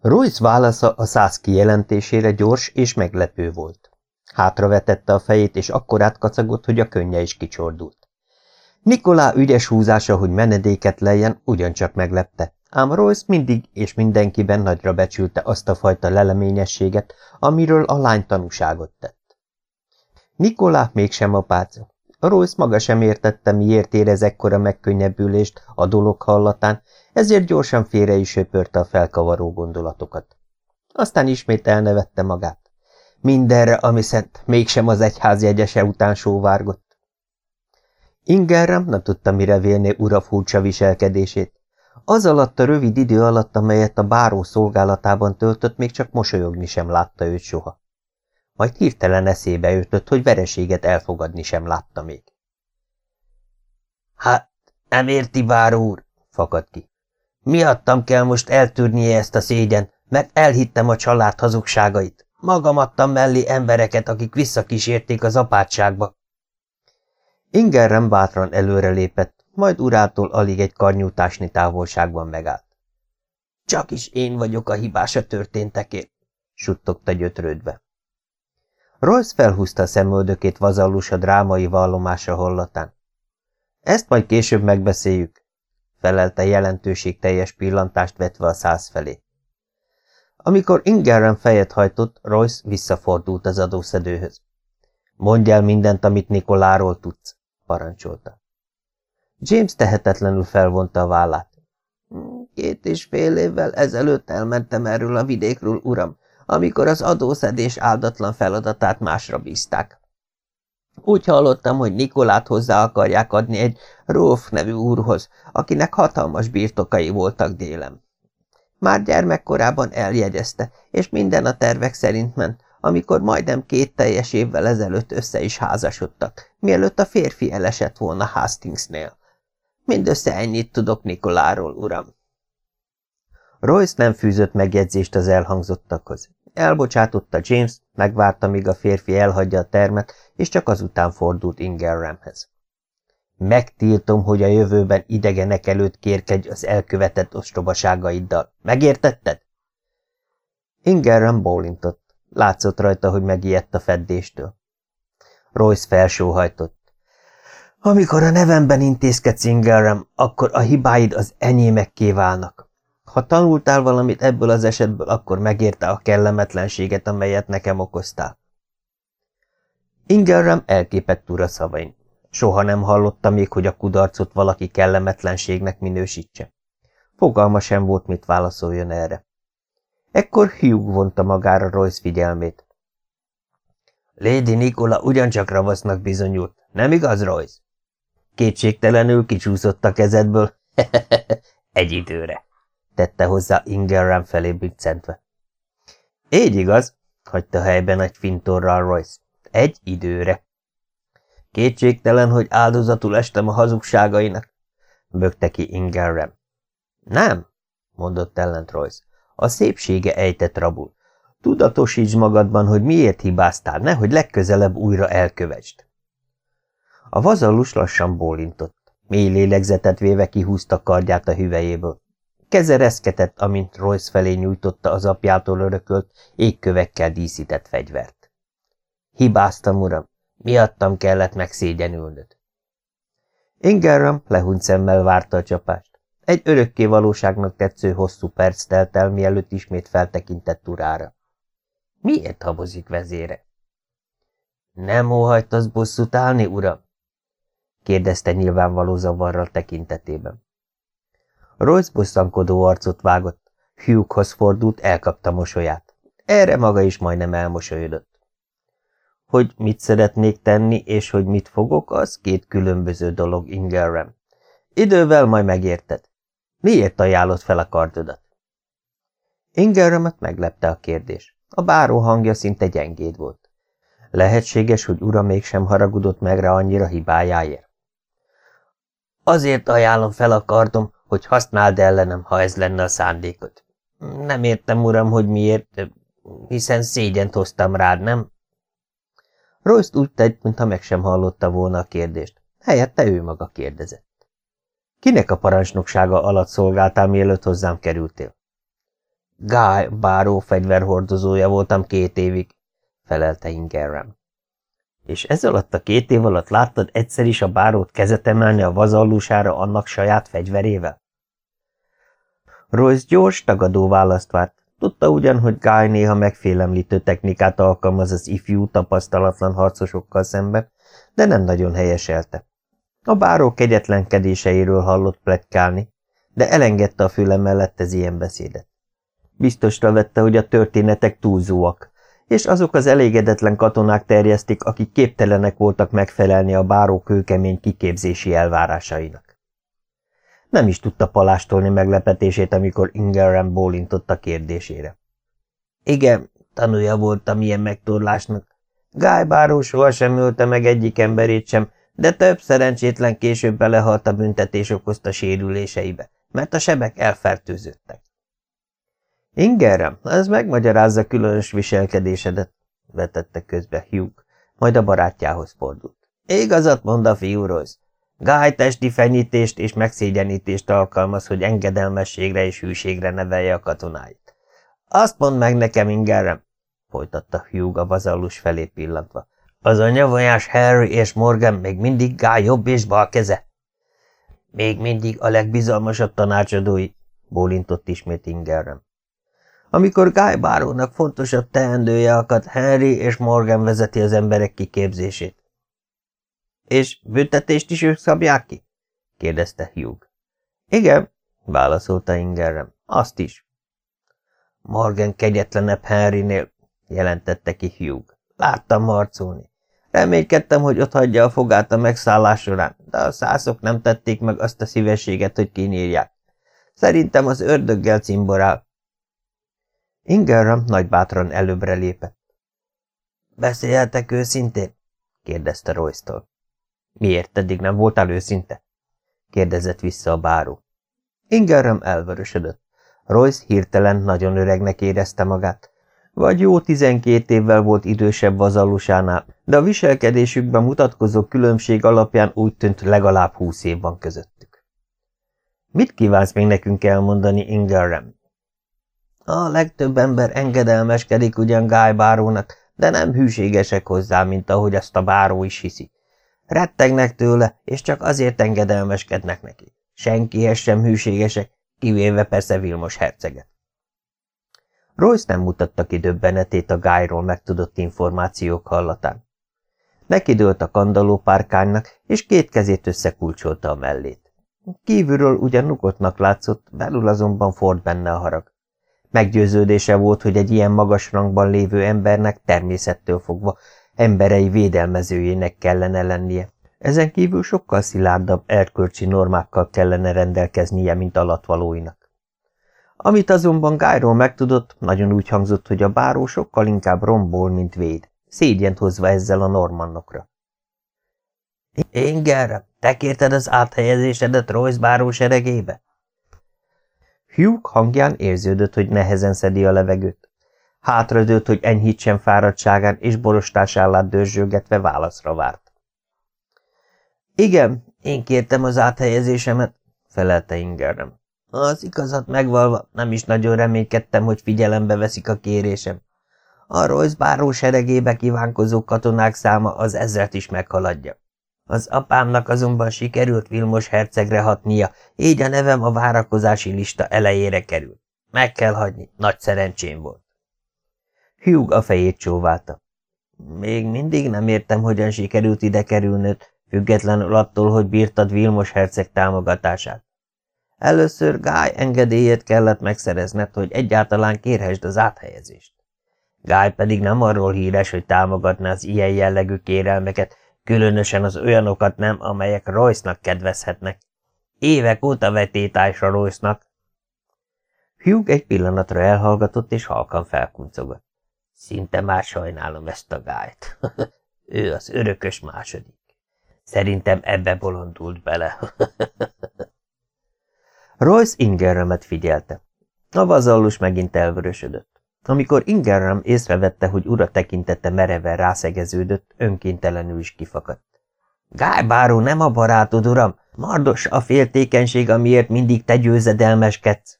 Royce válasza a száz kijelentésére gyors és meglepő volt. Hátravetette a fejét, és akkor átkacagott, hogy a könnye is kicsordult. Nikolá ügyes húzása, hogy menedéket lejjen, ugyancsak meglepte, ám Royce mindig és mindenkiben nagyra becsülte azt a fajta leleményességet, amiről a lány tanúságot tett. Nikolá mégsem apáca. Royce maga sem értette, miért érez ekkora megkönnyebbülést a dolog hallatán, ezért gyorsan félre is söpörte a felkavaró gondolatokat. Aztán ismét elnevette magát. Mindenre, ami szent, mégsem az egyház jegyese után sóvárgott. Ingerem nem tudta mire vélni ura furcsa viselkedését. Az alatt a rövid idő alatt, amelyet a báró szolgálatában töltött, még csak mosolyogni sem látta őt soha. Majd hirtelen eszébe jutott, hogy vereséget elfogadni sem látta még. Hát, nem érti, báró úr, fakad ki. Miattam kell most eltűrnie ezt a szégyen, mert elhittem a család hazugságait. Magam adtam mellé embereket, akik visszakísérték az apátságba. Ingerrem bátran előrelépett, majd urától alig egy karnyújtásni távolságban megállt. Csak is én vagyok a hibás a történtekért, suttogta gyötrődve. Royce felhúzta a szemöldökét vazallus a drámai vallomása hollatán. Ezt majd később megbeszéljük, felelte jelentőség teljes pillantást vetve a száz felé. Amikor Ingerren fejet hajtott, Royce visszafordult az adószedőhöz. Mondj el mindent, amit Nikoláról tudsz, parancsolta. James tehetetlenül felvonta a vállát. Két és fél évvel ezelőtt elmentem erről a vidékről, uram, amikor az adószedés áldatlan feladatát másra bízták. Úgy hallottam, hogy Nikolát hozzá akarják adni egy Rolf nevű úrhoz, akinek hatalmas birtokai voltak délem. Már gyermekkorában eljegyezte, és minden a tervek szerint ment, amikor majdnem két teljes évvel ezelőtt össze is házasodtak, mielőtt a férfi elesett volna Hastingsnél. Mindössze ennyit tudok Nikoláról, uram. Royce nem fűzött megjegyzést az elhangzottakhoz. Elbocsátotta James, megvárta, míg a férfi elhagyja a termet, és csak azután fordult Ingerramhez. Megtiltom, hogy a jövőben idegenek előtt kérkedj az elkövetett ostobaságaiddal. Megértetted? Ingerram bólintott. Látszott rajta, hogy megijedt a feddéstől. Royce felsóhajtott. Amikor a nevemben intézkedsz, Ingerram, akkor a hibáid az enyémekké válnak. Ha tanultál valamit ebből az esetből, akkor megérte a kellemetlenséget, amelyet nekem okoztál. Ingerram elképett ura szavain. Soha nem hallotta még, hogy a kudarcot valaki kellemetlenségnek minősítse. Fogalma sem volt, mit válaszoljon erre. Ekkor Hugh vonta magára Royce figyelmét. Lady Nikola ugyancsak ravasznak bizonyult, nem igaz, Royce? Kétségtelenül kicsúszott a kezedből. Egy időre tette hozzá Ingerram felé biccentve. Így igaz, hagyta helyben egy fintorral Royce. Egy időre. Kétségtelen, hogy áldozatul estem a hazugságainak, bökte ki Ingerram. Nem, mondott ellent Royce. A szépsége ejtett rabul. Tudatosíts magadban, hogy miért hibáztál, nehogy legközelebb újra elkövesd. A vazallus lassan bólintott. Mély lélegzetet véve kihúzta kardját a hüvelyéből. Keze reszketett, amint Royce felé nyújtotta az apjától örökölt, égkövekkel díszített fegyvert. Hibáztam, uram, miattam kellett megszégyenülnöd. Ingerram lehunyt szemmel várta a csapást. Egy örökké valóságnak tetsző hosszú perc telt el, mielőtt ismét feltekintett urára. Miért habozik vezére? Nem óhajtasz bosszút állni, uram? kérdezte nyilvánvaló zavarral tekintetében. Royce bosszankodó arcot vágott. Hughhoz fordult, elkapta mosolyát. Erre maga is majdnem elmosolyodott. Hogy mit szeretnék tenni, és hogy mit fogok, az két különböző dolog, Ingerem. Idővel majd megérted. Miért ajánlott fel a kardodat? Ingeremet meglepte a kérdés. A báró hangja szinte gyengéd volt. Lehetséges, hogy ura mégsem haragudott meg rá annyira hibájáért. Azért ajánlom fel a kardom, hogy használd ellenem, ha ez lenne a szándékod. Nem értem, uram, hogy miért, hiszen szégyent hoztam rád, nem? Royce úgy tett, mintha meg sem hallotta volna a kérdést. Helyette ő maga kérdezett. Kinek a parancsnoksága alatt szolgáltál, mielőtt hozzám kerültél? Guy báró fegyverhordozója voltam két évig, felelte Ingerem. És ez alatt a két év alatt láttad egyszer is a bárót kezet emelni a vazallusára annak saját fegyverével? Royce gyors, tagadó választ várt. Tudta ugyan, hogy Guy néha megfélemlítő technikát alkalmaz az ifjú, tapasztalatlan harcosokkal szemben, de nem nagyon helyeselte. A báró kegyetlenkedéseiről hallott pletykálni, de elengedte a füle mellett az ilyen beszédet. Biztosra vette, hogy a történetek túlzóak, és azok az elégedetlen katonák terjesztik, akik képtelenek voltak megfelelni a báró kőkemény kiképzési elvárásainak. Nem is tudta palástolni meglepetését, amikor Ingerem bólintott a kérdésére. Igen, tanulja voltam ilyen megtorlásnak. Guy báró sohasem ölte meg egyik emberét sem, de több szerencsétlen később belehalt a büntetés okozta sérüléseibe, mert a sebek elfertőzöttek. Ingerem, ez megmagyarázza különös viselkedésedet, vetette közbe Hugh, majd a barátjához fordult. Igazat mond a fiú Royce. Guy testi fenyítést és megszégyenítést alkalmaz, hogy engedelmességre és hűségre nevelje a katonáit. Azt mondd meg nekem, Ingerem, folytatta Hugh a vazallus felé pillantva. Az a nyavajás Harry és Morgan még mindig Guy jobb és bal keze? Még mindig a legbizalmasabb tanácsadói, bólintott ismét Ingerem. Amikor Guy bárónak fontosabb teendője akad, Henry és Morgan vezeti az emberek kiképzését. És büntetést is ők szabják ki? kérdezte Hugh. Igen, válaszolta Ingerem. Azt is. Morgan kegyetlenebb Henrynél, jelentette ki Hugh. Láttam harcolni. Reménykedtem, hogy ott hagyja a fogát a megszállás során, de a szászok nem tették meg azt a szívességet, hogy kinyírják. Szerintem az ördöggel cimborál. Ingerram nagybátran előbbre lépett. Beszéltek őszintén? kérdezte Royce-tól. Miért eddig nem voltál őszinte? kérdezett vissza a báró. Ingerram elvörösödött. Royce hirtelen nagyon öregnek érezte magát. Vagy jó tizenkét évvel volt idősebb vazallusánál, de a viselkedésükben mutatkozó különbség alapján úgy tűnt legalább húsz év van közöttük. Mit kívánsz még nekünk elmondani, Ingerram? A legtöbb ember engedelmeskedik ugyan Guy bárónak, de nem hűségesek hozzá, mint ahogy azt a báró is hiszi. Rettegnek tőle, és csak azért engedelmeskednek neki. Senkihez sem hűségesek, kivéve persze Vilmos herceget. Royce nem mutatta ki döbbenetét a Guyról megtudott információk hallatán. Nekidőlt a kandaló párkánynak, és két kezét összekulcsolta a mellét. Kívülről ugyan nukottnak látszott, belül azonban ford benne a harag. Meggyőződése volt, hogy egy ilyen magas rangban lévő embernek természettől fogva emberei védelmezőjének kellene lennie. Ezen kívül sokkal szilárdabb erkölcsi normákkal kellene rendelkeznie, mint alatvalóinak. Amit azonban Gájról megtudott, nagyon úgy hangzott, hogy a báró sokkal inkább rombol, mint véd, szégyent hozva ezzel a normannokra. Inger, te kérted az áthelyezésedet Royce báró seregébe? Hugh hangján érződött, hogy nehezen szedi a levegőt. Hátradőlt, hogy enyhítsen fáradtságán, és borostásállát dörzsölgetve válaszra várt. Igen, én kértem az áthelyezésemet, felelte Ingerem. Az igazat megvalva nem is nagyon reménykedtem, hogy figyelembe veszik a kérésem. A Royce báró seregébe kívánkozó katonák száma az ezret is meghaladja. Az apámnak azonban sikerült Vilmos hercegre hatnia, így a nevem a várakozási lista elejére került. Meg kell hagyni, nagy szerencsém volt. Hugh a fejét csóválta. Még mindig nem értem, hogyan sikerült ide kerülnöd, függetlenül attól, hogy bírtad Vilmos herceg támogatását. Először Guy engedélyét kellett megszerezned, hogy egyáltalán kérhessd az áthelyezést. Guy pedig nem arról híres, hogy támogatná az ilyen jellegű kérelmeket, Különösen az olyanokat nem, amelyek Royce-nak kedvezhetnek. Évek óta vetétásra Royce-nak. Hugh egy pillanatra elhallgatott, és halkan felkuncogott. Szinte már sajnálom ezt a gájt. ő az örökös második. Szerintem ebbe bolondult bele. Royce Ingerremet figyelte. A vazallus megint elvörösödött. Amikor Ingerram észrevette, hogy ura tekintete mereven rászegeződött, önkéntelenül is kifakadt. Gály báró nem a barátod, uram! Mardos a féltékenység, amiért mindig te győzedelmeskedsz!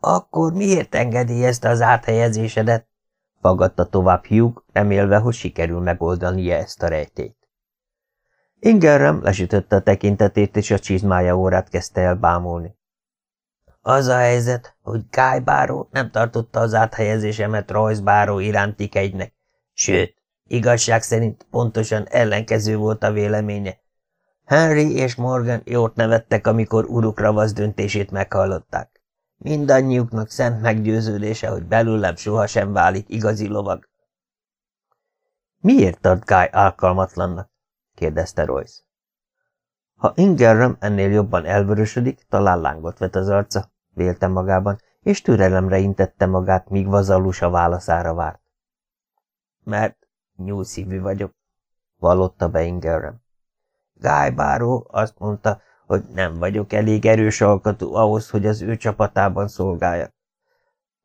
Akkor miért engedélyezte az áthelyezésedet? Fagadta tovább Hugh, remélve, hogy sikerül megoldania ezt a rejtét. Ingerem lesütötte a tekintetét, és a csizmája órát kezdte el bámulni. Az a helyzet, hogy Guy Báró nem tartotta az áthelyezésemet Royce Báró iránti kegynek, sőt, igazság szerint pontosan ellenkező volt a véleménye. Henry és Morgan jót nevettek, amikor uruk ravasz döntését meghallották. Mindannyiuknak szent meggyőződése, hogy belőlem sohasem válik igazi lovag. Miért tart Guy alkalmatlannak? kérdezte Royce. Ha Ingerram ennél jobban elvörösödik, talán lángot vet az arca, vélte magában, és türelemre intette magát, míg vazallus a válaszára várt. Mert nyúlszívű vagyok, vallotta be Ingerram. Guy Barrow azt mondta, hogy nem vagyok elég erős alkatú ahhoz, hogy az ő csapatában szolgáljak.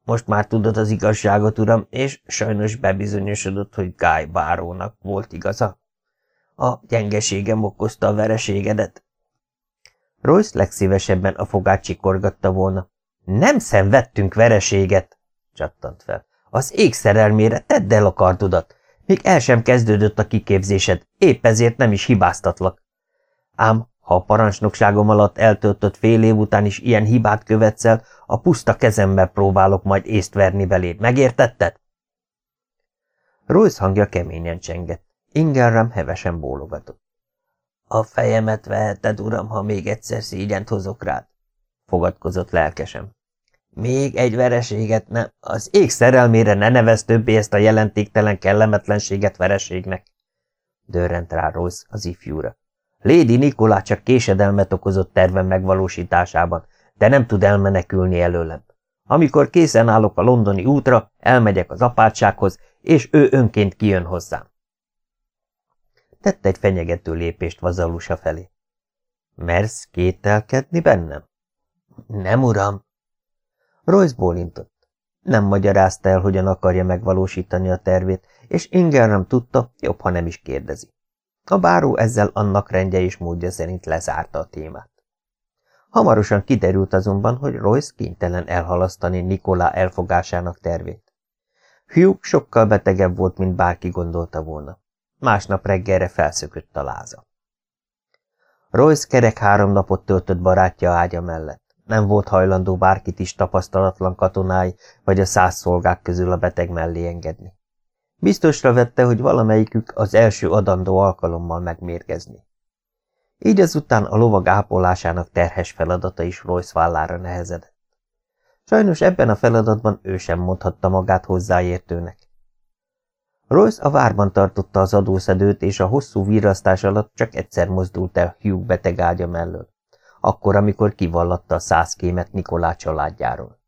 Most már tudod az igazságot, uram, és sajnos bebizonyosodott, hogy Guy Barrownak volt igaza. A gyengeségem okozta a vereségedet. Royce legszívesebben a fogát csikorgatta volna. Nem szenvedtünk vereséget, csattant fel. Az ég szerelmére tedd el a kardodat. Még el sem kezdődött a kiképzésed, épp ezért nem is hibáztatlak. Ám ha a parancsnokságom alatt eltöltött fél év után is ilyen hibát követsz el, a puszta kezembe próbálok majd észt verni beléd, megértetted? Royce hangja keményen csengett. Ingerram hevesen bólogatott. A fejemet veheted, uram, ha még egyszer szígyent hozok rád, fogadkozott lelkesem. Még egy vereséget nem, az ég szerelmére ne nevez többé ezt a jelentéktelen kellemetlenséget vereségnek, dörrent rá Royce az ifjúra. Lady Nikolá csak késedelmet okozott tervem megvalósításában, de nem tud elmenekülni előlem. Amikor készen állok a londoni útra, elmegyek az apátsághoz, és ő önként kijön hozzám. Tett egy fenyegető lépést vazalusa felé. Mersz kételkedni bennem? Nem, uram. Royce bólintott. Nem magyarázta el, hogyan akarja megvalósítani a tervét, és Ingerram tudta, jobb, ha nem is kérdezi. A báró ezzel annak rendje és módja szerint lezárta a témát. Hamarosan kiderült azonban, hogy Royce kénytelen elhalasztani Nikolá elfogásának tervét. Hugh sokkal betegebb volt, mint bárki gondolta volna. Másnap reggelre felszökött a láza. Royce kerek három napot töltött barátja ágya mellett. Nem volt hajlandó bárkit is tapasztalatlan katonái vagy a száz szolgák közül a beteg mellé engedni. Biztosra vette, hogy valamelyikük az első adandó alkalommal megmérgezni. Így azután a lovag ápolásának terhes feladata is Royce vállára nehezedett. Sajnos ebben a feladatban ő sem mondhatta magát hozzáértőnek. Royce a várban tartotta az adószedőt, és a hosszú virasztás alatt csak egyszer mozdult el Hugh beteg ágya mellől, akkor, amikor kivallatta a száz Nikolá családjáról.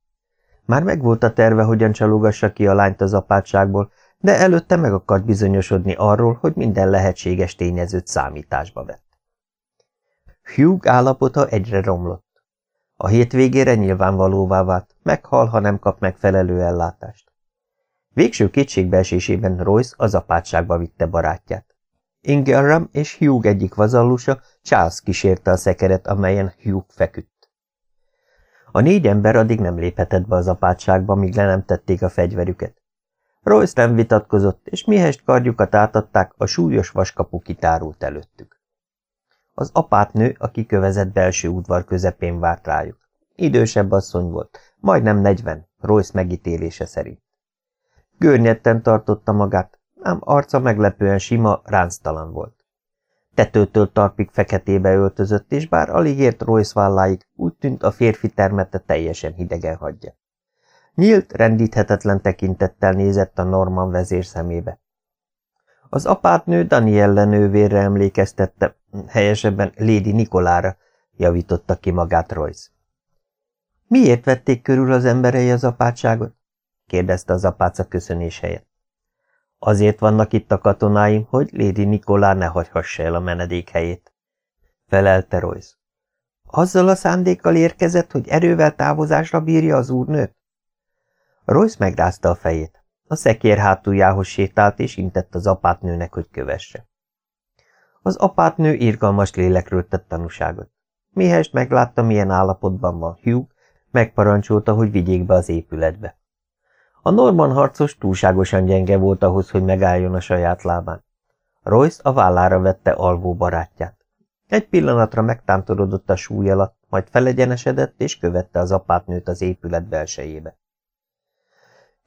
Már megvolt a terve, hogyan csalogassa ki a lányt az apátságból, de előtte meg akart bizonyosodni arról, hogy minden lehetséges tényezőt számításba vett. Hugh állapota egyre romlott. A hétvégére nyilvánvalóvá vált, meghal, ha nem kap megfelelő ellátást. Végső kétségbeesésében Royce az apátságba vitte barátját. Ingelram és Hugh egyik vazallusa, Charles kísérte a szekeret, amelyen Hugh feküdt. A négy ember addig nem léphetett be az apátságba, míg le nem tették a fegyverüket. Royce nem vitatkozott, és mihest kardjukat átadták, a súlyos vaskapu kitárult előttük. Az apátnő a kikövezett belső udvar közepén várt rájuk. Idősebb asszony volt, majdnem negyven, Royce megítélése szerint. Görnyetten tartotta magát, ám arca meglepően sima, ránctalan volt. Tetőtől tarpig feketébe öltözött, és bár alig ért Royce válláig, úgy tűnt a férfi termete teljesen hidegen hagyja. Nyílt, rendíthetetlen tekintettel nézett a Norman vezér szemébe. Az apátnő Danielle nővérre emlékeztette, helyesebben Lady Nikolára, javította ki magát Royce. Miért vették körül az emberei az apátságot? kérdezte az apáca köszönés helyett. Azért vannak itt a katonáim, hogy Lady Nikolá ne hagyhassa el a menedékhelyét. Felelte Royce. Azzal a szándékkal érkezett, hogy erővel távozásra bírja az úrnőt? Royce megrázta a fejét. A szekér hátuljához sétált, és intett az apátnőnek, hogy kövesse. Az apátnő irgalmas lélekről tett tanúságot. Mihest meglátta, milyen állapotban van Hugh, Megparancsolta, hogy vigyék be az épületbe. A norman harcos túlságosan gyenge volt ahhoz, hogy megálljon a saját lábán. Royce a vállára vette alvó barátját. Egy pillanatra megtántorodott a súly alatt, majd felegyenesedett és követte az apátnőt az épület belsejébe.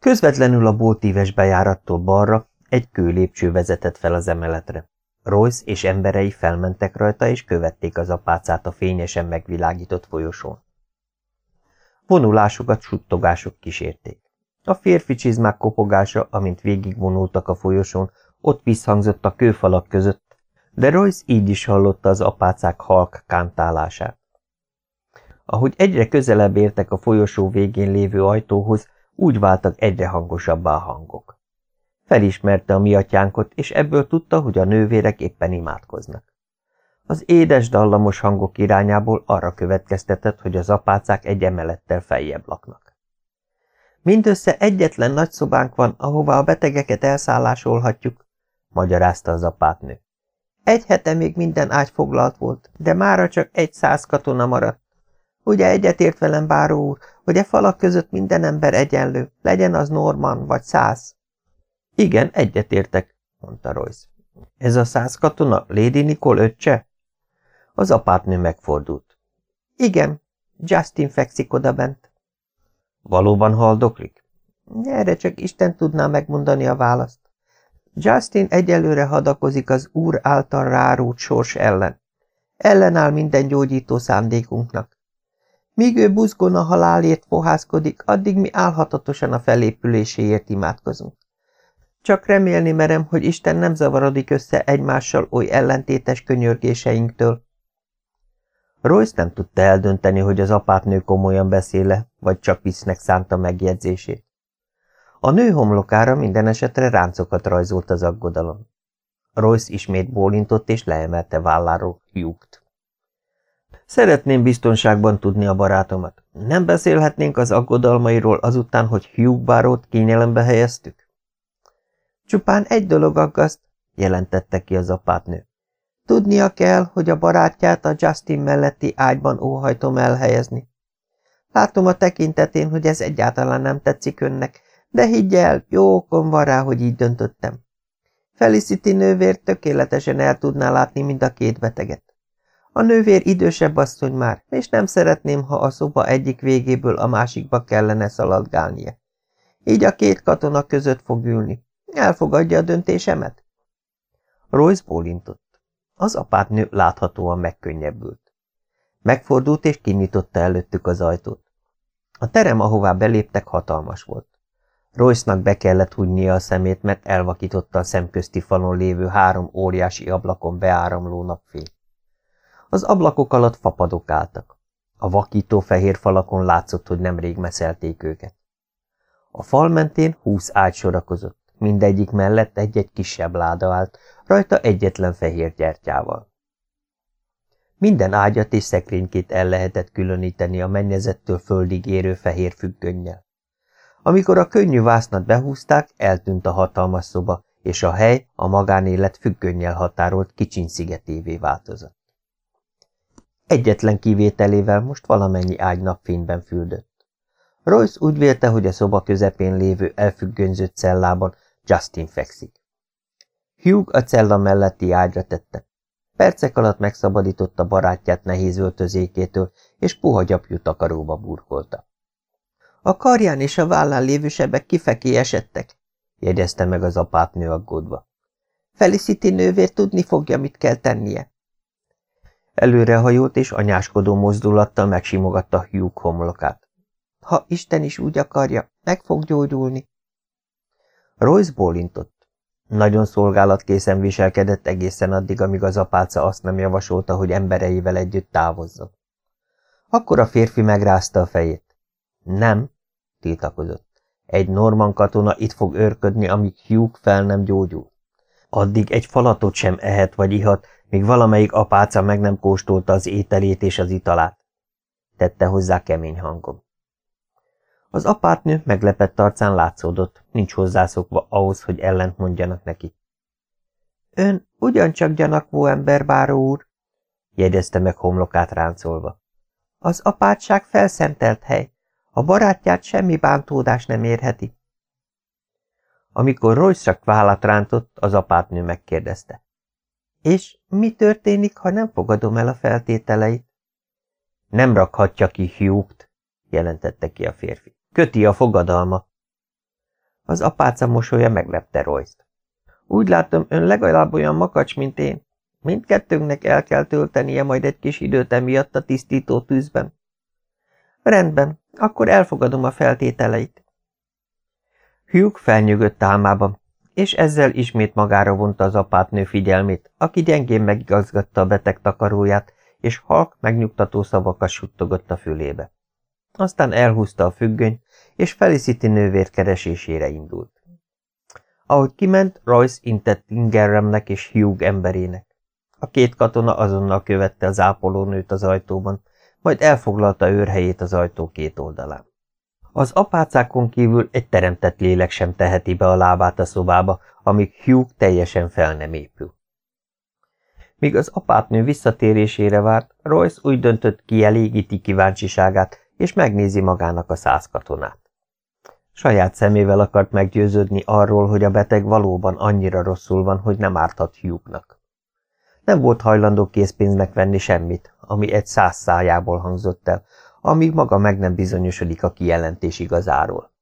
Közvetlenül a boltíves bejárattól balra egy kőlépcső vezetett fel az emeletre. Royce és emberei felmentek rajta, és követték az apácát a fényesen megvilágított folyosón. Vonulásokat suttogások kísérték. A férfi csizmák kopogása, amint végigvonultak a folyosón, ott visszhangzott a kőfalak között, de Royce így is hallotta az apácák halk kántálását. Ahogy egyre közelebb értek a folyosó végén lévő ajtóhoz, úgy váltak egyre hangosabbá a hangok. Felismerte a mi atyánkot, és ebből tudta, hogy a nővérek éppen imádkoznak. Az édes, dallamos hangok irányából arra következtetett, hogy az apácák egy emelettel feljebb laknak. Mindössze egyetlen nagy szobánk van, ahová a betegeket elszállásolhatjuk, magyarázta az apátnő. Egy hete még minden ágy foglalt volt, de mára csak egy száz katona maradt. Ugye egyetért velem, báró úr, hogy e falak között minden ember egyenlő, legyen az Norman vagy száz? Igen, egyetértek, mondta Royce. Ez a száz katona Lady Nicole öccse? Az apátnő megfordult. Igen, Justin fekszik oda bent. Valóban haldoklik? Erre csak Isten tudná megmondani a választ. Justin egyelőre hadakozik az úr által rárút sors ellen. Ellenáll minden gyógyító szándékunknak. Míg ő buzgón a halálért fohászkodik, addig mi álhatatosan a felépüléséért imádkozunk. Csak remélni merem, hogy Isten nem zavarodik össze egymással oly ellentétes könyörgéseinktől. Royce nem tudta eldönteni, hogy az apátnő komolyan beszéle, vagy csak visznek szánta megjegyzését. A nő homlokára minden esetre ráncokat rajzolt az aggodalom. Royce ismét bólintott és leemelte válláról Hugh-t. Szeretném biztonságban tudni a barátomat. Nem beszélhetnénk az aggodalmairól azután, hogy Hugh Barót kényelembe helyeztük? Csupán egy dolog aggaszt, jelentette ki az apátnő. Tudnia kell, hogy a barátját a Justin melletti ágyban óhajtom elhelyezni. Látom a tekintetén, hogy ez egyáltalán nem tetszik önnek, de higgy el, jó okom van rá, hogy így döntöttem. Felicity nővér tökéletesen el tudná látni mind a két beteget. A nővér idősebb asszony már, és nem szeretném, ha a szoba egyik végéből a másikba kellene szaladgálnia. Így a két katona között fog ülni. Elfogadja a döntésemet? Royce bólintott. Az apátnő láthatóan megkönnyebbült. Megfordult és kinyitotta előttük az ajtót. A terem, ahová beléptek, hatalmas volt. Royce-nak be kellett hunynia a szemét, mert elvakította a szemközti falon lévő három óriási ablakon beáramló napfény. Az ablakok alatt fapadok álltak. A vakító fehér falakon látszott, hogy nemrég meszelték őket. A fal mentén húsz ágy sorakozott, mindegyik mellett egy-egy kisebb láda állt, rajta egyetlen fehér gyertyával. Minden ágyat és szekrénykét el lehetett különíteni a mennyezettől földig érő fehér függönnyel. Amikor a könnyű vásznat behúzták, eltűnt a hatalmas szoba, és a hely a magánélet függönnyel határolt kicsiny szigetévé változott. Egyetlen kivételével most valamennyi ágy napfényben füldött. Royce úgy vélte, hogy a szoba közepén lévő elfüggönyzött cellában Justin fekszik. Hugh a cella melletti ágyra tette. Percek alatt megszabadította barátját nehéz öltözékétől, és puha gyapjú takaróba burkolta. A karján és a vállán lévő sebek kifeké esettek, jegyezte meg az apátnő aggódva. Felicity nővér tudni fogja, mit kell tennie. Előrehajolt és anyáskodó mozdulattal megsimogatta Hugh homlokát. Ha Isten is úgy akarja, meg fog gyógyulni. Royce bólintott. Nagyon szolgálatkészen viselkedett egészen addig, amíg az apáca azt nem javasolta, hogy embereivel együtt távozzon. Akkor a férfi megrázta a fejét. Nem, tiltakozott. Egy norman katona itt fog őrködni, amíg Hugh fel nem gyógyul. Addig egy falatot sem ehet vagy ihat, míg valamelyik apáca meg nem kóstolta az ételét és az italát. Tette hozzá kemény hangom. Az apátnő meglepett arcán látszódott, nincs hozzászokva ahhoz, hogy ellent mondjanak neki. Ön ugyancsak gyanakvó ember, báró úr, jegyezte meg homlokát ráncolva. Az apátság felszentelt hely. A barátját semmi bántódás nem érheti. Amikor Royce vállat rántott, az apátnő megkérdezte. És mi történik, ha nem fogadom el a feltételeit? Nem rakhatja ki Hugh-t, jelentette ki a férfi. Köti a fogadalma. Az apáca mosolya meglepte Royce-t. Úgy látom, ön legalább olyan makacs, mint én. Mindkettőnknek el kell töltenie majd egy kis időt emiatt a tisztító tűzben. Rendben, akkor elfogadom a feltételeit. Hugh felnyögött álmában, és ezzel ismét magára vonta az apátnő figyelmét, aki gyengén megigazgatta a beteg takaróját, és halk megnyugtató szavakat suttogott a fülébe. Aztán elhúzta a függöny, és Felicity nővér keresésére indult. Ahogy kiment, Royce intett Ingeremnek és Hugh emberének. A két katona azonnal követte az ápolónőt az ajtóban, majd elfoglalta őrhelyét az ajtó két oldalán. Az apácákon kívül egy teremtett lélek sem teheti be a lábát a szobába, amíg Hugh teljesen fel nem épül. Míg az apátnő visszatérésére várt, Royce úgy döntött, kielégíti kíváncsiságát, és megnézi magának a száz katonát. Saját szemével akart meggyőződni arról, hogy a beteg valóban annyira rosszul van, hogy nem árthat Hugh-nak. Nem volt hajlandó készpénznek venni semmit, ami egy száz szájából hangzott el, amíg maga meg nem bizonyosodik a kijelentés igazáról.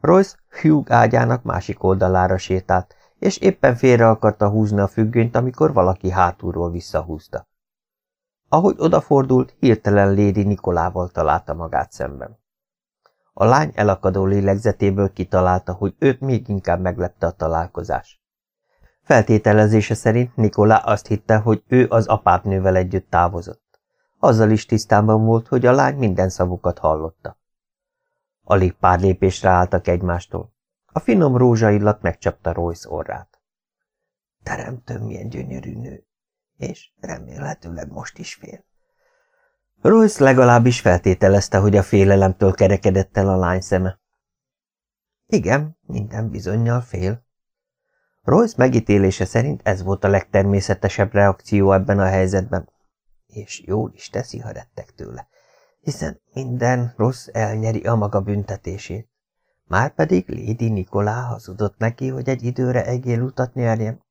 Royce Hugh ágyának másik oldalára sétált, és éppen félre akarta húzni a függönyt, amikor valaki hátulról visszahúzta. Ahogy odafordult, hirtelen Lady Nikolával találta magát szemben. A lány elakadó lélegzetéből kitalálta, hogy őt még inkább meglepte a találkozás. Feltételezése szerint Nikolá azt hitte, hogy ő az apátnővel együtt távozott. Azzal is tisztában volt, hogy a lány minden szavukat hallotta. Alig pár lépésre álltak egymástól. A finom rózsaillat megcsapta Royce orrát. Teremtőm, milyen gyönyörű nő, és remélhetőleg most is fél. Royce legalábbis feltételezte, hogy a félelemtől kerekedett el a lány szeme. Igen, minden bizonyal fél. Royce megítélése szerint ez volt a legtermészetesebb reakció ebben a helyzetben, és jól is teszi, ha rettek tőle, hiszen minden rossz elnyeri a maga büntetését. Márpedig Lady Nikolá hazudott neki, hogy egy időre egélutat nyerjen.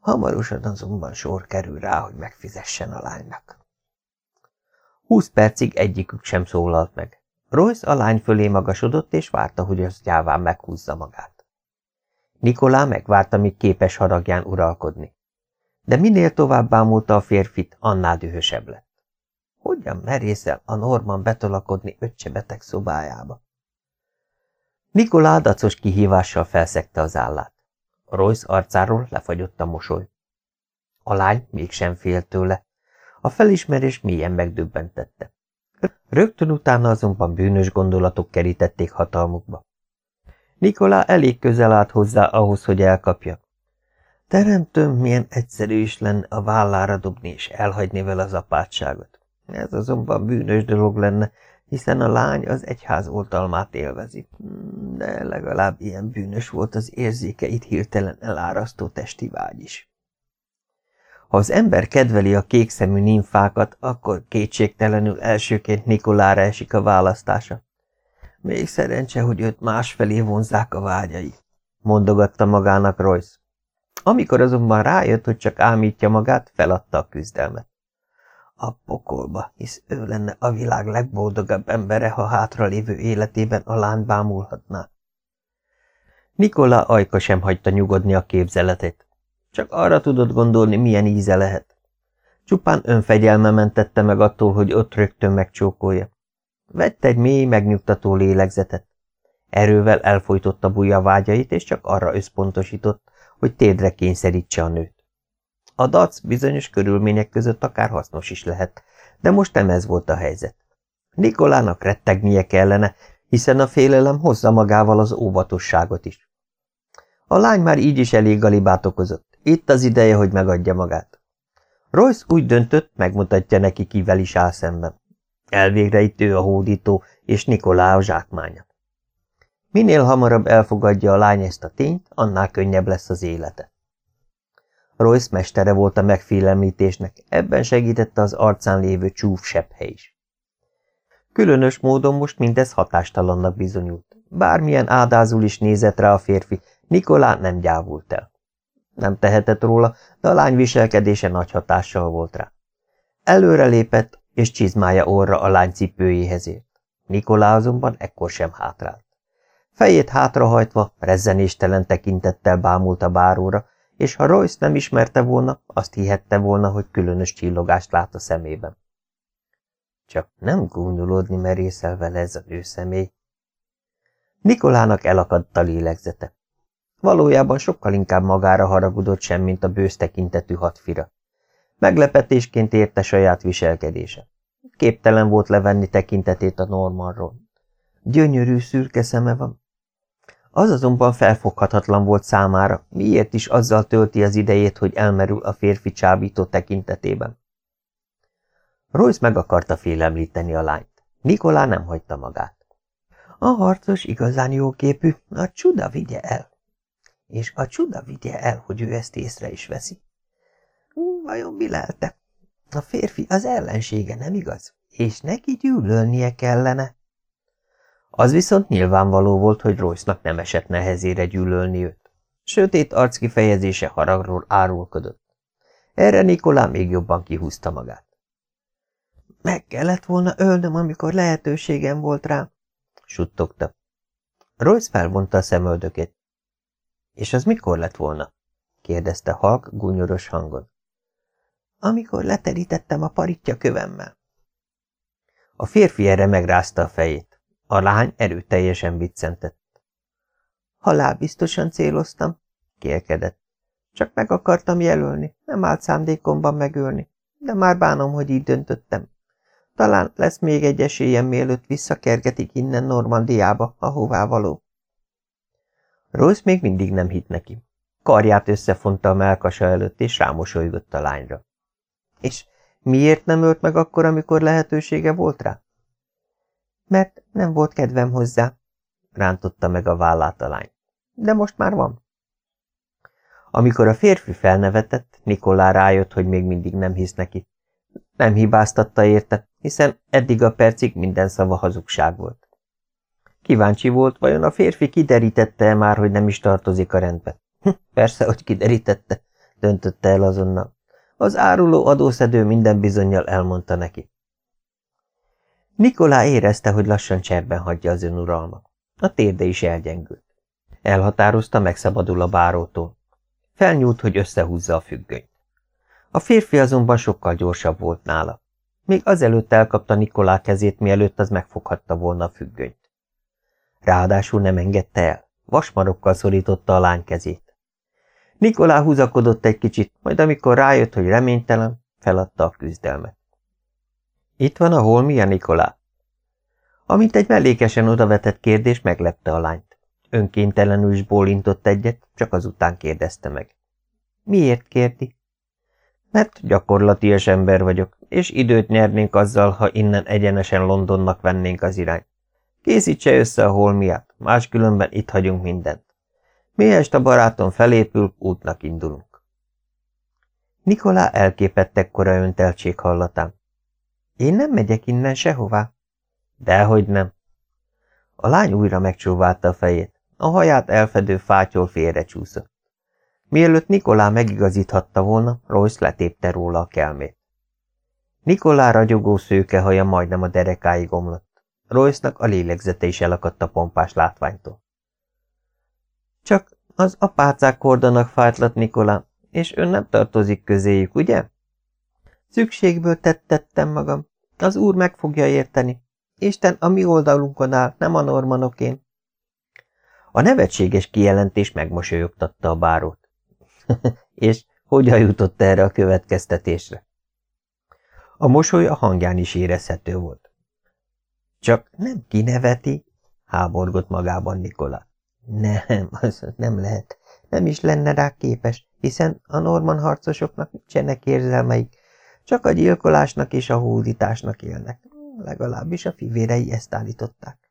Hamarosan azonban sor kerül rá, hogy megfizessen a lánynak. Húsz percig egyikük sem szólalt meg. Royce a lány fölé magasodott, és várta, hogy az gyáván meghúzza magát. Nikolá megvárta, míg képes haragján uralkodni. De minél tovább bámulta a férfit, annál dühösebb lett. Hogyan merészel a Norman betolakodni öccse beteg szobájába? Nikolá dacos kihívással felszegte az állát. Royce arcáról lefagyott a mosoly. A lány mégsem félt tőle, a felismerés mélyen megdöbbentette. Rögtön utána azonban bűnös gondolatok kerítették hatalmukba. Nikolá elég közel állt hozzá ahhoz, hogy elkapja. Teremtőm, milyen egyszerű is lenne a vállára dobni és elhagyni vele az apátságot. Ez azonban bűnös dolog lenne, hiszen a lány az egyház oltalmát élvezi. De legalább ilyen bűnös volt az érzékeit hirtelen elárasztó testi vágy is. Ha az ember kedveli a kékszemű nimfákat, akkor kétségtelenül elsőként Nikolára esik a választása. Még szerencse, hogy őt másfelé vonzák a vágyai, mondogatta magának Royce. Amikor azonban rájött, hogy csak ámítja magát, feladta a küzdelmet. A pokolba, hisz ő lenne a világ legboldogabb embere, ha hátralévő életében a lány bámulhatná. Nikola ajka sem hagyta nyugodni a képzeletét. Csak arra tudott gondolni, milyen íze lehet. Csupán önfegyelme mentette meg attól, hogy ott rögtön megcsókolja. Vett egy mély, megnyugtató lélegzetet. Erővel elfolytotta bújja vágyait, és csak arra összpontosított, hogy térdre kényszerítse a nőt. A dac bizonyos körülmények között akár hasznos is lehet, de most nem ez volt a helyzet. Nikolának rettegnie kellene, hiszen a félelem hozza magával az óvatosságot is. A lány már így is elég galibát okozott. Itt az ideje, hogy megadja magát. Royce úgy döntött, megmutatja neki, kivel is áll szemben. Elvégre itt ő a hódító, és Nikolá a zsákmánya. Minél hamarabb elfogadja a lány ezt a tényt, annál könnyebb lesz az élete. Royce mestere volt a megfélemlítésnek, ebben segítette az arcán lévő csúf sepphely is. Különös módon most mindez hatástalannak bizonyult. Bármilyen ádázul is nézett rá a férfi, Nikolá nem gyávult el. Nem tehetett róla, de a lány viselkedése nagy hatással volt rá. Előre lépett, és csizmája orra a lány cipőjéhez ért. Nikolá azonban ekkor sem hátrált. Fejét hátrahajtva, rezzenéstelen tekintettel bámult a báróra, és ha Royce nem ismerte volna, azt hihette volna, hogy különös csillogást lát a szemében. Csak nem gúnyolódni merészel vele ez a nőszemély. Nikolának elakadt a lélegzete. Valójában sokkal inkább magára haragudott sem, mint a bősz tekintetű hatfira. Meglepetésként érte saját viselkedése. Képtelen volt levenni tekintetét a Normanról. Gyönyörű szürke szeme van. Az azonban felfoghatatlan volt számára, miért is azzal tölti az idejét, hogy elmerül a férfi csábító tekintetében. Royce meg akarta félemlíteni a lányt. Nikolá nem hagyta magát. A harcos igazán jóképű, a csuda vigye el. És a csuda vigye el, hogy ő ezt észre is veszi. Vajon mi lelte? A férfi az ellensége, nem igaz? És neki gyűlölnie kellene. Az viszont nyilvánvaló volt, hogy Royce-nak nem esett nehezére gyűlölni őt. Sötét arc kifejezése haragról árulkodott. Erre Nikolá még jobban kihúzta magát. Meg kellett volna ölnöm, amikor lehetőségem volt rá, suttogta. Royce felvonta a szemöldökét. És az mikor lett volna? kérdezte halk, gúnyoros hangon. Amikor leterítettem a paritja kövemmel. A férfi erre megrázta a fejét. A lány erőteljesen viccentett. Halálbiztosan céloztam, kérkedett. Csak meg akartam jelölni, nem állt szándékomban megölni, de már bánom, hogy így döntöttem. Talán lesz még egy esélyem, mielőtt visszakergetik innen Normandiába, ahová való. Rose még mindig nem hitt neki. Karját összefonta a melkasa előtt, és rámosolygott a lányra. És miért nem ölt meg akkor, amikor lehetősége volt rá? Mert nem volt kedvem hozzá, rántotta meg a vállát a lány. De most már van. Amikor a férfi felnevetett, Nikolá rájött, hogy még mindig nem hisz neki. Nem hibáztatta érte, hiszen eddig a percig minden szava hazugság volt. Kíváncsi volt, vajon a férfi kiderítette-e már, hogy nem is tartozik a rendbe. Hm, persze, hogy kiderítette, döntötte el azonnal. Az áruló adószedő minden bizonyal elmondta neki. Nikolá érezte, hogy lassan cserben hagyja az önuralmat. A térde is elgyengült. Elhatározta, megszabadul a bárótól. Felnyúlt, hogy összehúzza a függönyt. A férfi azonban sokkal gyorsabb volt nála. Még azelőtt elkapta Nikolá kezét, mielőtt az megfoghatta volna a függönyt. Ráadásul nem engedte el, vasmarokkal szorította a lány kezét. Nikolá húzakodott egy kicsit, majd amikor rájött, hogy reménytelen, feladta a küzdelmet. Itt van a holmia, Nikolá? Amint egy mellékesen odavetett kérdés meglepte a lányt. Önkéntelenül is bólintott egyet, csak azután kérdezte meg. Miért kérdi? Mert gyakorlatias ember vagyok, és időt nyernénk azzal, ha innen egyenesen Londonnak vennénk az irányt. Készítse össze a holmiát, máskülönben itt hagyunk mindent. Miest a barátom felépül, útnak indulunk. Nikolá elképett ekkora önteltség hallatán. Én nem megyek innen sehová. Dehogy nem. A lány újra megcsóválta a fejét. A haját elfedő fátyol félrecsúszott. Mielőtt Nikolá megigazíthatta volna, Royce letépte róla a kelmét. Nikolá ragyogó szőke haja majdnem a derekáig omlott. Royce-nak a lélegzete is elakadt a pompás látványtól. Csak az apácák kordanak fájtlat, Nikolá, és ön nem tartozik közéjük, ugye? Szükségből tettettem magam. Az úr meg fogja érteni. Isten a mi oldalunkon áll, nem a normanokén. A nevetséges kijelentés megmosolyogtatta a bárót. és hogyan jutott erre a következtetésre? A mosoly a hangján is érezhető volt. Csak nem kineveti, háborgott magában Nikola. Nem, az nem lehet. Nem is lenne rá képes, hiszen a norman harcosoknak nincsenek érzelmeik, csak a gyilkolásnak és a hódításnak élnek. Legalábbis a fivérei ezt állították.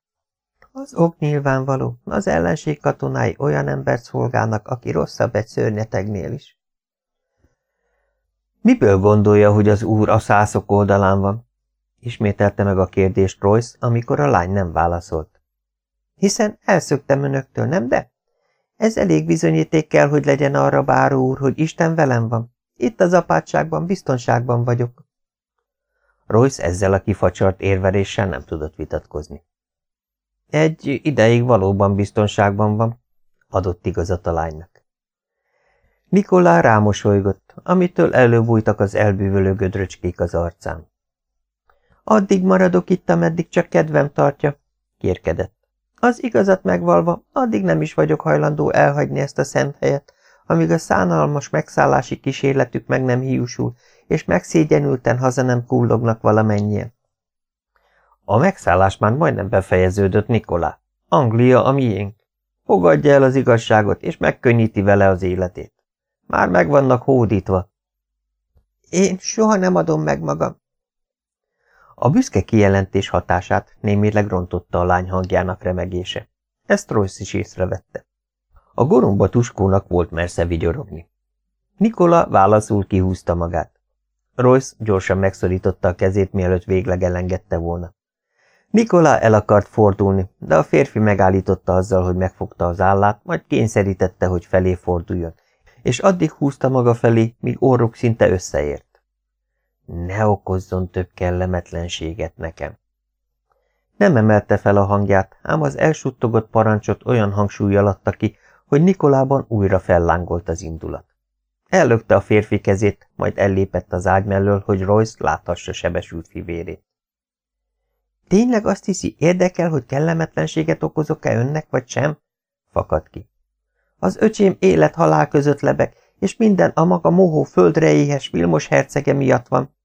Az ok nyilvánvaló, az ellenség katonái olyan embert szolgálnak, aki rosszabb egy szörnyetegnél is. Miből gondolja, hogy az úr a szászok oldalán van? Ismételte meg a kérdést Royce, amikor a lány nem válaszolt. Hiszen elszöktem önöktől, nem de? Ez elég bizonyíték kell, hogy legyen arra, báró úr, hogy Isten velem van. Itt az apátságban biztonságban vagyok. Royce ezzel a kifacsart érveléssel nem tudott vitatkozni. Egy ideig valóban biztonságban van, adott igazat a lánynak. Nikolá rámosolygott, amitől előbújtak az elbűvölő gödröcskék az arcán. Addig maradok itt, ameddig csak kedvem tartja, kérkedett. Az igazat megvalva, addig nem is vagyok hajlandó elhagyni ezt a szent helyet, amíg a szánalmas megszállási kísérletük meg nem hiúsul, és megszégyenülten haza nem kullognak valamennyien. A megszállás már majdnem befejeződött, Nikolá. Anglia a miénk. Fogadja el az igazságot, és megkönnyíti vele az életét. Már meg vannak hódítva. Én soha nem adom meg magam. A büszke kijelentés hatását némileg rontotta a lány hangjának remegése. Ezt Royce is észrevette. A goromba tuskónak volt mersze vigyorogni. Nikola válaszul kihúzta magát. Royce gyorsan megszorította a kezét, mielőtt végleg elengedte volna. Nikola el akart fordulni, de a férfi megállította azzal, hogy megfogta az állát, majd kényszerítette, hogy felé forduljon, és addig húzta maga felé, míg orruk szinte összeért. Ne okozzon több kellemetlenséget nekem. Nem emelte fel a hangját, ám az elsuttogott parancsot olyan hangsúlyjal adta ki, hogy Nikolában újra fellángolt az indulat. Ellökte a férfi kezét, majd ellépett az ágy mellől, hogy Royce láthassa sebesült fivérét. Tényleg azt hiszi, érdekel, hogy kellemetlenséget okozok-e önnek, vagy sem? Fakad ki. Az öcsém élet-halál között lebeg, és minden a maga mohó földre éhes Vilmos hercege miatt van.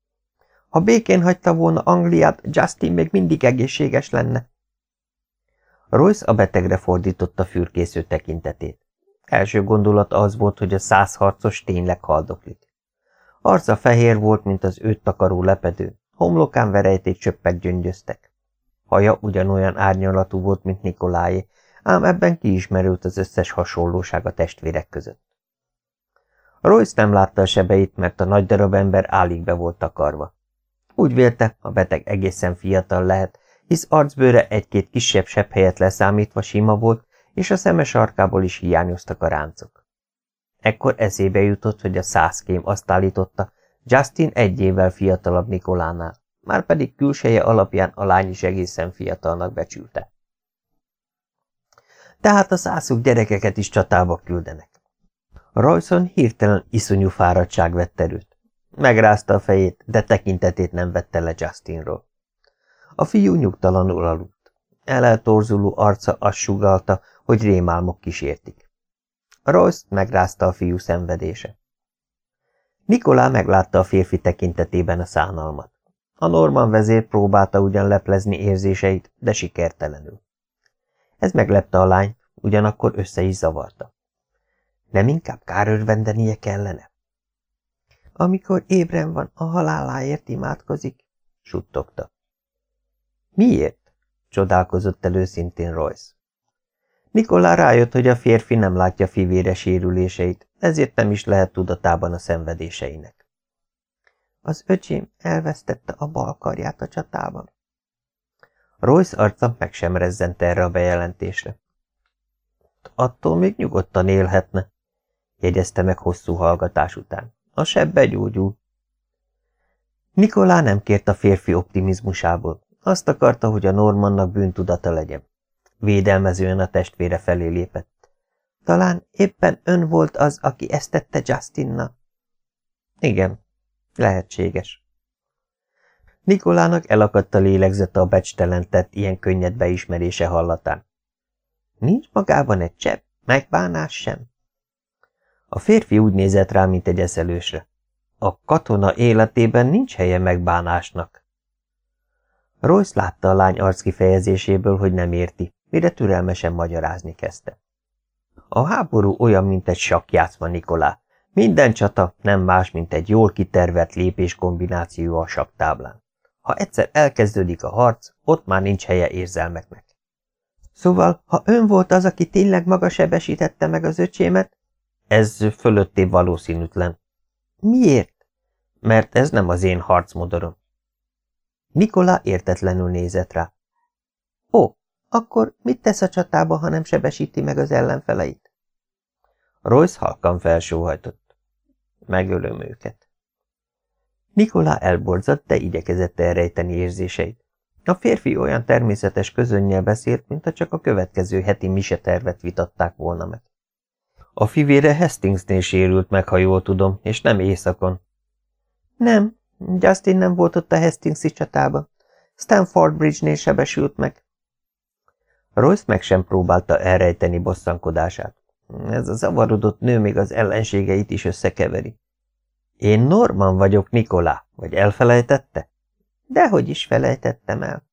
Ha békén hagyta volna Angliát, Justin még mindig egészséges lenne. Royce a betegre fordította fürkésző tekintetét. Első gondolat az volt, hogy a száz harcos tényleg haldoklik. Arca fehér volt, mint az őt takaró lepedő, homlokán verejték csöppek gyöngyöztek. Haja ugyanolyan árnyalatú volt, mint Nikoláé, ám ebben kiismerült az összes hasonlóság a testvérek között. Royce nem látta a sebeit, mert a nagy darab ember állig be volt takarva. Úgy vélte, a beteg egészen fiatal lehet, hisz arcbőre egy-két kisebb sebb helyet leszámítva sima volt, és a szeme sarkából is hiányoztak a ráncok. Ekkor eszébe jutott, hogy a százkém azt állította, Justin egy évvel fiatalabb Nikolánál, már pedig külseje alapján a lány is egészen fiatalnak becsülte. Tehát a szászok gyerekeket is csatába küldenek. Royson hirtelen iszonyú fáradtság vett erőt. Megrázta a fejét, de tekintetét nem vette le Justinról. A fiú nyugtalanul aludt. Eleltorzuló arca azt sugalta, hogy rémálmok kísértik. Royce megrázta a fiú szenvedése. Nikolá meglátta a férfi tekintetében a szánalmat. A Norman vezér próbálta ugyan leplezni érzéseit, de sikertelenül. Ez meglepte a lányt, ugyanakkor össze is zavarta. Nem inkább kárörvendenie kellene? Amikor ébren van, a haláláért imádkozik, suttogta. Miért? csodálkozott el őszintén Royce. Nikolá rájött, hogy a férfi nem látja fivére sérüléseit, ezért nem is lehet tudatában a szenvedéseinek. Az öcsém elvesztette a bal karját a csatában. Royce arca meg sem rezzent erre a bejelentésre. Attól még nyugodtan élhetne, jegyezte meg hosszú hallgatás után. A seb begyógyul. Nikolá nem kért a férfi optimizmusából. Azt akarta, hogy a Normannak bűntudata legyen. Védelmezően a testvére felé lépett. Talán éppen ön volt az, aki ezt tette Justinna. Igen, lehetséges. Nikolának elakadt a lélegzete a becstelen ilyen könnyed beismerése hallatán. Nincs magában egy csepp, megbánás sem. A férfi úgy nézett rá, mint egy eszelősre. A katona életében nincs helye megbánásnak. Royce látta a lány arckifejezéséből, hogy nem érti, mire türelmesen magyarázni kezdte. A háború olyan, mint egy sakkjátszma, Nikolá. Minden csata nem más, mint egy jól kitervelt lépéskombináció a sakktáblán. Ha egyszer elkezdődik a harc, ott már nincs helye érzelmeknek. Szóval, ha ön volt az, aki tényleg maga sebesítette meg az öcsémet? Ez fölötté valószínűtlen. Miért? Mert ez nem az én harcmodorom. Nikola értetlenül nézett rá. Ó, akkor mit tesz a csatába, ha nem sebesíti meg az ellenfeleit? Royce halkan felsóhajtott. Megölöm őket. Nikola elborzott, de igyekezett elrejteni érzéseit. A férfi olyan természetes közönnyel beszélt, mint csak a következő heti misetervet vitatták volna meg. A fivére Hastingsnél sérült meg, ha jól tudom, és nem éjszakon. Nem, Justin nem volt ott a Hastingsi csatában. Stanford Bridge-nél sebesült meg. Royce meg sem próbálta elrejteni bosszankodását. Ez a zavarodott nő még az ellenségeit is összekeveri. Én Norman vagyok, Nikolá, vagy elfelejtette? Dehogy is felejtettem el.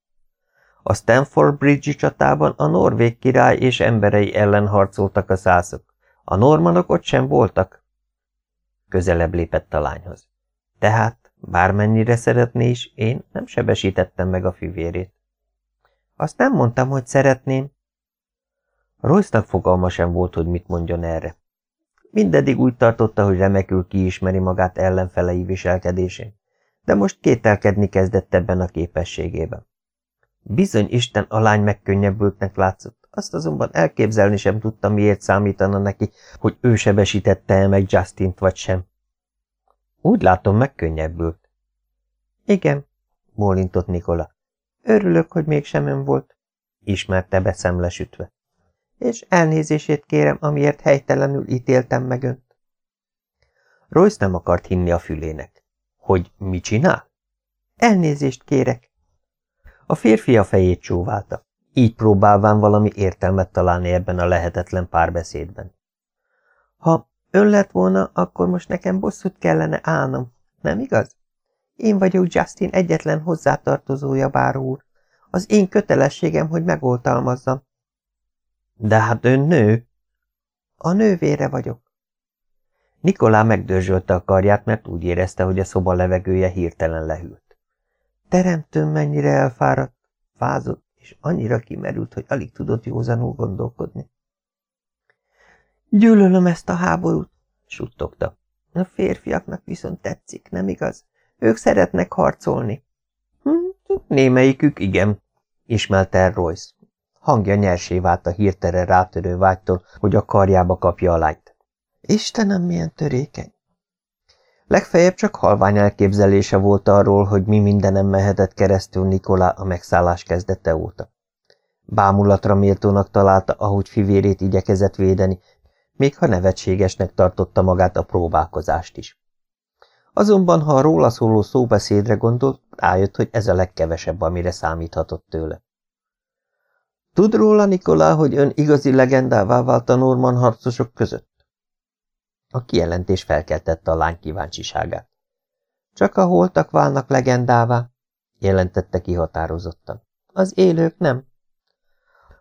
A Stanford Bridge csatában a norvég király és emberei ellen harcoltak a szászok. A normanok ott sem voltak. Közelebb lépett a lányhoz. Tehát, bármennyire szeretné is, én nem sebesítettem meg a fivérét. Azt nem mondtam, hogy szeretném. Royce-nak fogalma sem volt, hogy mit mondjon erre. Mindedig úgy tartotta, hogy remekül kiismeri magát ellenfelei viselkedésén, de most kételkedni kezdett ebben a képességében. Bizony Isten a lány megkönnyebbültnek látszott, azt azonban elképzelni sem tudta, miért számítana neki, hogy ő sebesítette el meg Justint vagy sem. Úgy látom, megkönnyebbült. Igen, bólintott Nikola. Örülök, hogy mégsem ön volt, ismerte be szemlesütve és elnézését kérem, amiért helytelenül ítéltem meg önt. Royce nem akart hinni a fülének. Hogy mit csinál? Elnézést kérek. A férfi a fejét csóválta, így próbálván valami értelmet találni ebben a lehetetlen párbeszédben. Ha ön lett volna, akkor most nekem bosszút kellene állnom, nem igaz? Én vagyok Justin egyetlen hozzátartozója, bár úr. Az én kötelességem, hogy megoltalmazzam. De hát ön nő. A nővére vagyok. Nikolá megdörzsölte a karját, mert úgy érezte, hogy a szoba levegője hirtelen lehűlt. Teremtőm mennyire elfáradt, fázott, és annyira kimerült, hogy alig tudott józanul gondolkodni. Gyűlölöm ezt a háborút, suttogta. A férfiaknak viszont tetszik, nem igaz? Ők szeretnek harcolni. Hm, némelyikük igen, ismerte el Royce. Hangja nyersé vált a hirtelen rátörő vágytól, hogy a karjába kapja a lányt. Istenem, milyen törékeny! Legfeljebb csak halvány elképzelése volt arról, hogy mi mindenem mehetett keresztül Nikolá a megszállás kezdete óta. Bámulatra méltónak találta, ahogy fivérét igyekezett védeni, még ha nevetségesnek tartotta magát a próbálkozást is. Azonban, ha a róla szóló szóbeszédre gondolt, rájött, hogy ez a legkevesebb, amire számíthatott tőle. Tud róla, Nikolá, hogy ön igazi legendává vált a Norman harcosok között? A kijelentés felkeltette a lány kíváncsiságát. Csak a holtak válnak legendává, jelentette ki határozottan. Az élők nem.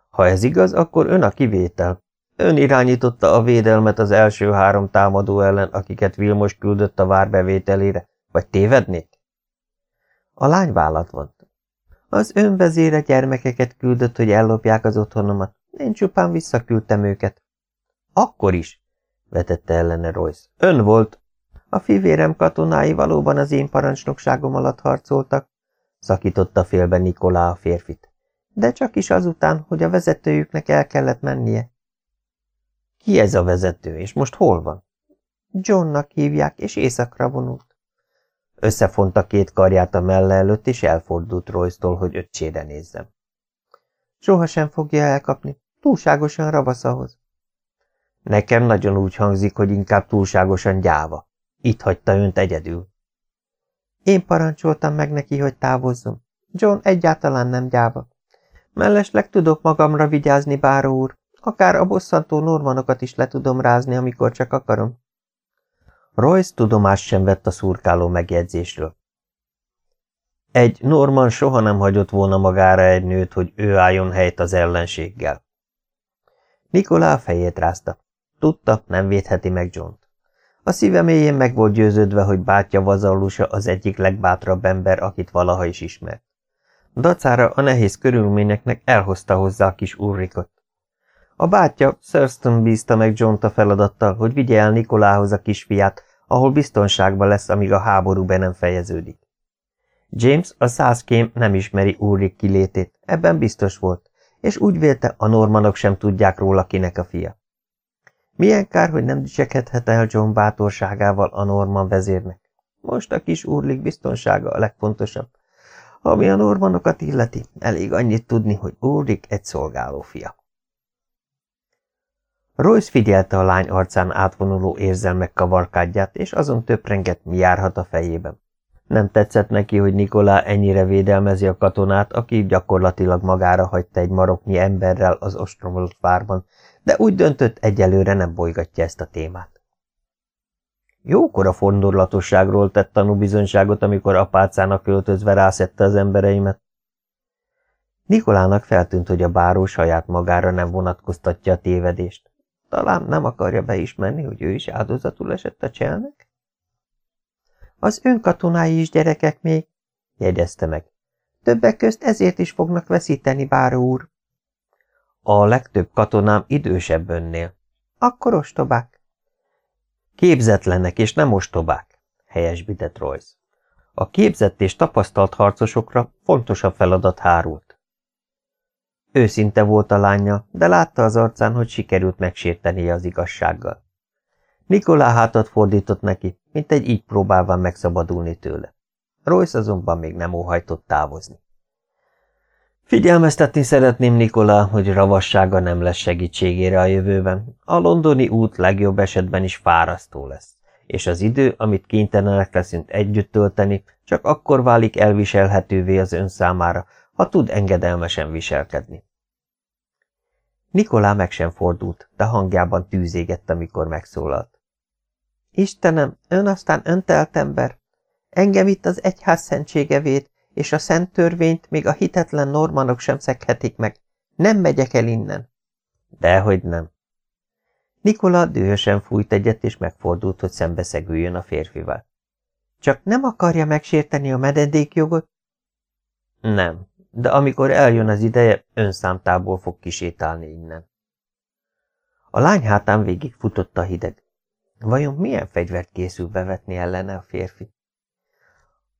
Ha ez igaz, akkor ön a kivétel. Ön irányította a védelmet az első három támadó ellen, akiket Vilmos küldött a várbevételére, vagy tévednék? A lány vállat vont. Az önvezére gyermekeket küldött, hogy ellopják az otthonomat. Én csupán visszaküldtem őket. Akkor is, vetette ellene Royce. Ön volt. A fivérem katonái valóban az én parancsnokságom alatt harcoltak, szakította félbe Nikolá a férfit. De csak is azután, hogy a vezetőjüknek el kellett mennie. Ki ez a vezető, és most hol van? Johnnak hívják, és éjszakra vonult. Összefonta két karját a melle előtt, és elfordult Royce-tól, hogy öccsére nézzem. Soha sem fogja elkapni. Túlságosan ravasz ahhoz. Nekem nagyon úgy hangzik, hogy inkább túlságosan gyáva. Itt hagyta önt egyedül. Én parancsoltam meg neki, hogy távozzon. John egyáltalán nem gyáva. Mellesleg tudok magamra vigyázni, báró úr. Akár a bosszantó normanokat is le tudom rázni, amikor csak akarom. Royce tudomást sem vett a szurkáló megjegyzésről. Egy Norman soha nem hagyott volna magára egy nőt, hogy ő álljon helyt az ellenséggel. Nikolá fejét rázta. Tudta, nem védheti meg John-t. A szíve mélyén meg volt győződve, hogy bátyja vazallusa az egyik legbátrabb ember, akit valaha is ismert. Dacára a nehéz körülményeknek elhozta hozzá a kis Ulrikot. A bátyja Thurston bízta meg John-t a feladattal, hogy vigye el Nikolához a kisfiát, ahol biztonságban lesz, amíg a háború be nem fejeződik. James a száz kém nem ismeri Ulrich kilétét, ebben biztos volt, és úgy vélte, a normanok sem tudják róla, kinek a fia. Milyen kár, hogy nem dicsekedhet el John bátorságával a Norman vezérnek. Most a kis úrlik biztonsága a legfontosabb. Ami a normanokat illeti, elég annyit tudni, hogy Ulrik egy szolgáló fia. Royce figyelte a lány arcán átvonuló érzelmek kavarkádját, és azon töprengett, mi járhat a fejében. Nem tetszett neki, hogy Nikolá ennyire védelmezi a katonát, aki gyakorlatilag magára hagyta egy maroknyi emberrel az ostromolott várban, de úgy döntött, egyelőre nem bolygatja ezt a témát. Jókora fordorlatosságról tett tanúbizonyságot, amikor apácának költözve rászette az embereimet. Nikolának feltűnt, hogy a báró saját magára nem vonatkoztatja a tévedést. Talán nem akarja beismerni, hogy ő is áldozatul esett a cselnek? Az önkatonái is gyerekek még, jegyezte meg. Többek közt ezért is fognak veszíteni, báró úr. A legtöbb katonám idősebb önnél. Akkor ostobák. Képzetlenek és nem ostobák, helyesbített Royce. A képzett és tapasztalt harcosokra fontosabb feladat hárult. Őszinte volt a lánya, de látta az arcán, hogy sikerült megsértenie az igazsággal. Nikolá hátat fordított neki, mint egy így próbálva megszabadulni tőle. Royce azonban még nem óhajtott távozni. Figyelmeztetni szeretném Nikolá, hogy ravassága nem lesz segítségére a jövőben. A londoni út legjobb esetben is fárasztó lesz, és az idő, amit kénytelenek leszünk együtt tölteni, csak akkor válik elviselhetővé az ön számára, ha tud engedelmesen viselkedni. Nikolá meg sem fordult, de hangjában tűzégett, amikor megszólalt. Istenem, ön aztán öntelt ember. Engem itt az egyház szentsége véd, és a szent törvényt még a hitetlen normanok sem szekhetik meg. Nem megyek el innen. Dehogy nem. Nikola dühösen fújt egyet, és megfordult, hogy szembeszegüljön a férfival. Csak nem akarja megsérteni a medendékjogot? Nem, de amikor eljön az ideje, önszámtából fog kisétálni innen. A lány hátán végig futott a hideg. Vajon milyen fegyvert készül bevetni ellene a férfi?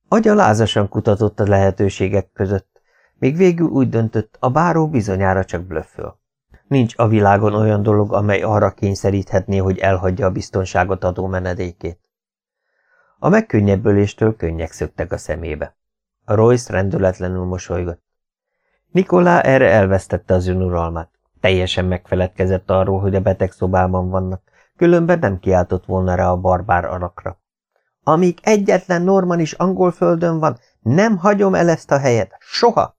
Agya lázasan kutatott a lehetőségek között, még végül úgy döntött, a báró bizonyára csak blöfföl. Nincs a világon olyan dolog, amely arra kényszeríthetné, hogy elhagyja a biztonságot adó menedékét. A megkönnyebbüléstől könnyek szöktek a szemébe. A Royce rendületlenül mosolygott. Nikolá erre elvesztette az önuralmát. Teljesen megfeledkezett arról, hogy a beteg szobában vannak, különben nem kiáltott volna rá a barbár arakra. Amíg egyetlen Norman is angol földön van, nem hagyom el ezt a helyet. Soha!